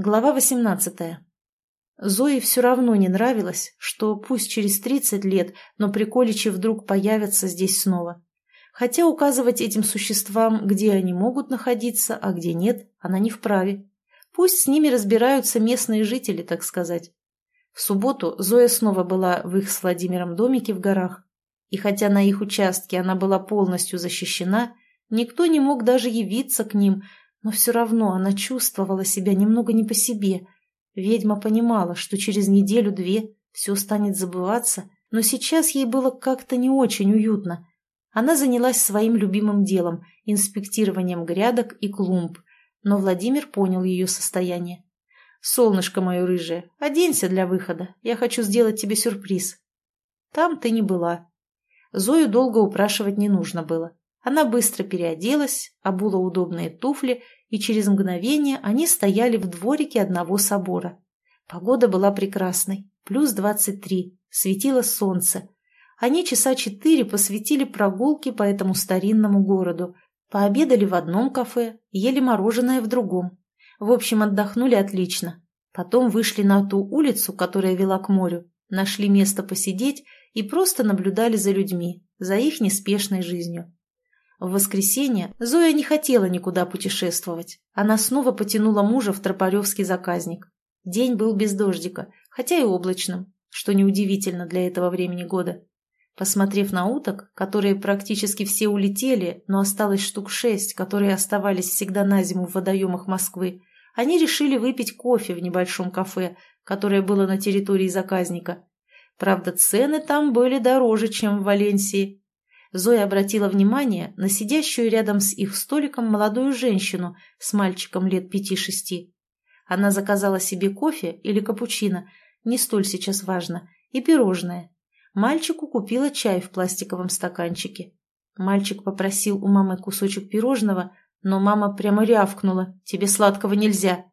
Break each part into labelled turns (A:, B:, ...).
A: Глава 18. Зое все равно не нравилось, что пусть через 30 лет, но приколичи вдруг появятся здесь снова. Хотя указывать этим существам, где они могут находиться, а где нет, она не вправе. Пусть с ними разбираются местные жители, так сказать. В субботу Зоя снова была в их с Владимиром домике в горах. И хотя на их участке она была полностью защищена, никто не мог даже явиться к ним – но все равно она чувствовала себя немного не по себе. Ведьма понимала, что через неделю-две все станет забываться, но сейчас ей было как-то не очень уютно. Она занялась своим любимым делом – инспектированием грядок и клумб, но Владимир понял ее состояние. «Солнышко мое рыжее, оденься для выхода, я хочу сделать тебе сюрприз». Там ты не была. Зою долго упрашивать не нужно было. Она быстро переоделась, обула удобные туфли, и через мгновение они стояли в дворике одного собора. Погода была прекрасной, плюс двадцать три, светило солнце. Они часа четыре посвятили прогулке по этому старинному городу, пообедали в одном кафе, ели мороженое в другом. В общем, отдохнули отлично. Потом вышли на ту улицу, которая вела к морю, нашли место посидеть и просто наблюдали за людьми, за их неспешной жизнью. В воскресенье Зоя не хотела никуда путешествовать. Она снова потянула мужа в Тропаревский заказник. День был без дождика, хотя и облачным, что неудивительно для этого времени года. Посмотрев на уток, которые практически все улетели, но осталось штук шесть, которые оставались всегда на зиму в водоемах Москвы, они решили выпить кофе в небольшом кафе, которое было на территории заказника. Правда, цены там были дороже, чем в Валенсии, Зоя обратила внимание на сидящую рядом с их столиком молодую женщину с мальчиком лет пяти-шести. Она заказала себе кофе или капучино, не столь сейчас важно, и пирожное. Мальчику купила чай в пластиковом стаканчике. Мальчик попросил у мамы кусочек пирожного, но мама прямо рявкнула «Тебе сладкого нельзя».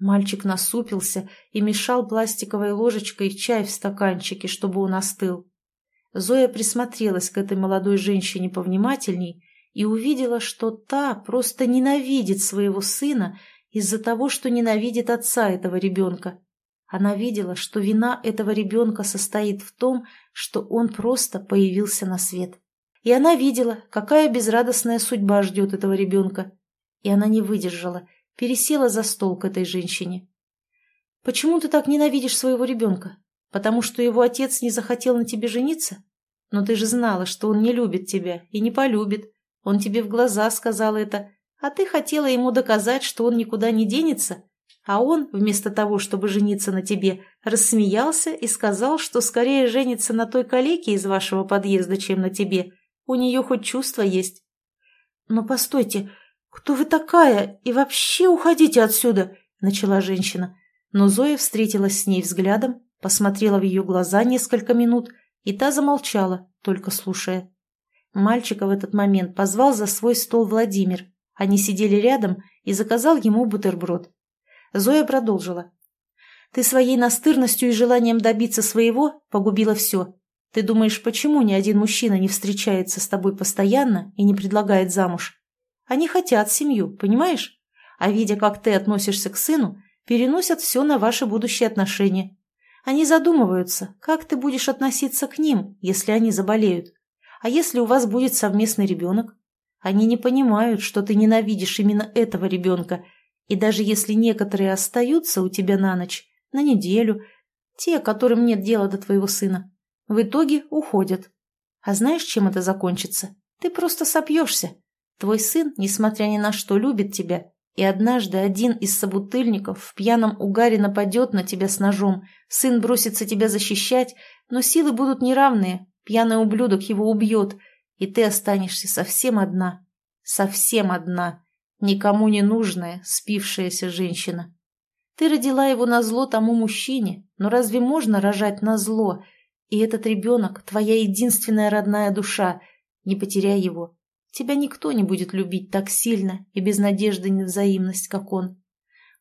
A: Мальчик насупился и мешал пластиковой ложечкой чай в стаканчике, чтобы он остыл. Зоя присмотрелась к этой молодой женщине повнимательней и увидела, что та просто ненавидит своего сына из-за того, что ненавидит отца этого ребенка. Она видела, что вина этого ребенка состоит в том, что он просто появился на свет. И она видела, какая безрадостная судьба ждет этого ребенка. И она не выдержала, пересела за стол к этой женщине. «Почему ты так ненавидишь своего ребенка? Потому что его отец не захотел на тебе жениться? Но ты же знала, что он не любит тебя и не полюбит. Он тебе в глаза сказал это, а ты хотела ему доказать, что он никуда не денется. А он, вместо того, чтобы жениться на тебе, рассмеялся и сказал, что скорее женится на той калеке из вашего подъезда, чем на тебе. У нее хоть чувство есть. Но постойте, кто вы такая? И вообще уходите отсюда, начала женщина. Но Зоя встретилась с ней взглядом, посмотрела в ее глаза несколько минут – и та замолчала, только слушая. Мальчика в этот момент позвал за свой стол Владимир. Они сидели рядом и заказал ему бутерброд. Зоя продолжила. «Ты своей настырностью и желанием добиться своего погубила все. Ты думаешь, почему ни один мужчина не встречается с тобой постоянно и не предлагает замуж? Они хотят семью, понимаешь? А видя, как ты относишься к сыну, переносят все на ваши будущие отношения. Они задумываются, как ты будешь относиться к ним, если они заболеют. А если у вас будет совместный ребенок? Они не понимают, что ты ненавидишь именно этого ребенка, и даже если некоторые остаются у тебя на ночь, на неделю, те, которым нет дела до твоего сына, в итоге уходят. А знаешь, чем это закончится? Ты просто сопьешься. Твой сын, несмотря ни на что, любит тебя и однажды один из собутыльников в пьяном угаре нападет на тебя с ножом, сын бросится тебя защищать, но силы будут неравные, пьяный ублюдок его убьет, и ты останешься совсем одна, совсем одна, никому не нужная, спившаяся женщина. Ты родила его на зло тому мужчине, но разве можно рожать на зло? И этот ребенок – твоя единственная родная душа, не потеряй его, Тебя никто не будет любить так сильно и без надежды на взаимность, как он.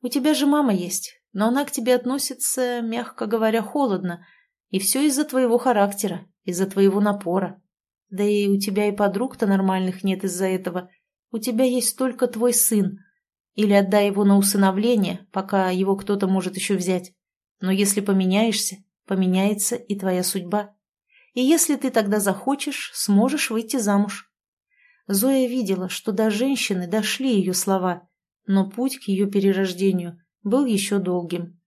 A: У тебя же мама есть, но она к тебе относится, мягко говоря, холодно, и все из-за твоего характера, из-за твоего напора. Да и у тебя и подруг-то нормальных нет из-за этого. У тебя есть только твой сын. Или отдай его на усыновление, пока его кто-то может еще взять. Но если поменяешься, поменяется и твоя судьба. И если ты тогда захочешь, сможешь выйти замуж. Зоя видела, что до женщины дошли ее слова, но путь к ее перерождению был еще долгим.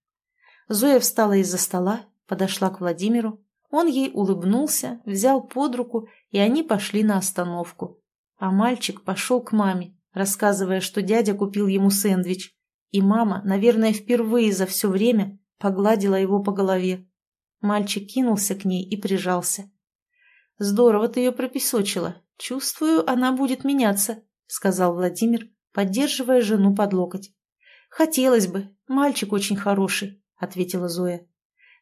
A: Зоя встала из-за стола, подошла к Владимиру. Он ей улыбнулся, взял под руку, и они пошли на остановку. А мальчик пошел к маме, рассказывая, что дядя купил ему сэндвич. И мама, наверное, впервые за все время погладила его по голове. Мальчик кинулся к ней и прижался. «Здорово ты ее пропесочила. Чувствую, она будет меняться», — сказал Владимир, поддерживая жену под локоть. «Хотелось бы. Мальчик очень хороший», — ответила Зоя.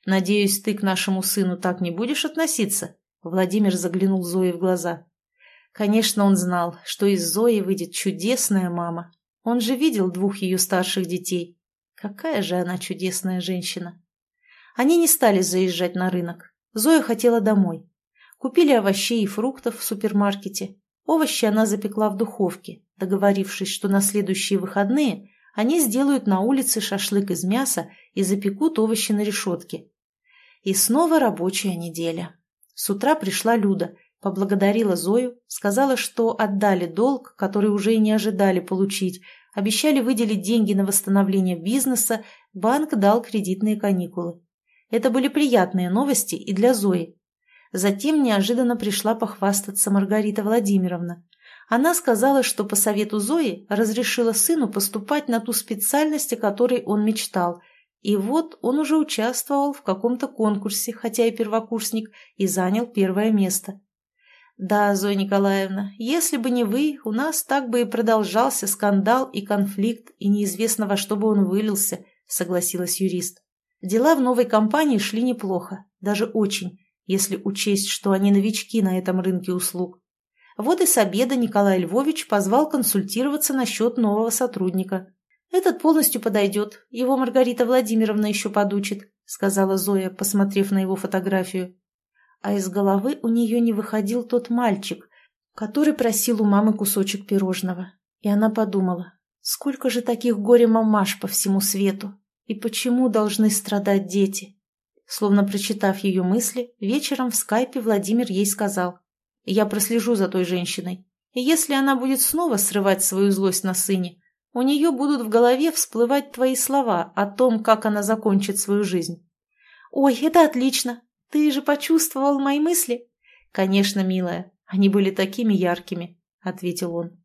A: «Надеюсь, ты к нашему сыну так не будешь относиться?» Владимир заглянул Зое в глаза. Конечно, он знал, что из Зои выйдет чудесная мама. Он же видел двух ее старших детей. Какая же она чудесная женщина. Они не стали заезжать на рынок. Зоя хотела домой. Купили овощей и фруктов в супермаркете. Овощи она запекла в духовке, договорившись, что на следующие выходные они сделают на улице шашлык из мяса и запекут овощи на решетке. И снова рабочая неделя. С утра пришла Люда, поблагодарила Зою, сказала, что отдали долг, который уже и не ожидали получить, обещали выделить деньги на восстановление бизнеса, банк дал кредитные каникулы. Это были приятные новости и для Зои. Затем неожиданно пришла похвастаться Маргарита Владимировна. Она сказала, что по совету Зои разрешила сыну поступать на ту специальность, о которой он мечтал. И вот он уже участвовал в каком-то конкурсе, хотя и первокурсник, и занял первое место. «Да, Зоя Николаевна, если бы не вы, у нас так бы и продолжался скандал и конфликт, и неизвестно во что бы он вылился», — согласилась юрист. Дела в новой компании шли неплохо, даже очень, если учесть, что они новички на этом рынке услуг. Вот и с обеда Николай Львович позвал консультироваться насчет нового сотрудника. «Этот полностью подойдет, его Маргарита Владимировна еще подучит», сказала Зоя, посмотрев на его фотографию. А из головы у нее не выходил тот мальчик, который просил у мамы кусочек пирожного. И она подумала, сколько же таких горе-мамаш по всему свету, и почему должны страдать дети? Словно прочитав ее мысли, вечером в скайпе Владимир ей сказал. «Я прослежу за той женщиной. И если она будет снова срывать свою злость на сыне, у нее будут в голове всплывать твои слова о том, как она закончит свою жизнь». «Ой, это отлично! Ты же почувствовал мои мысли?» «Конечно, милая, они были такими яркими», — ответил он.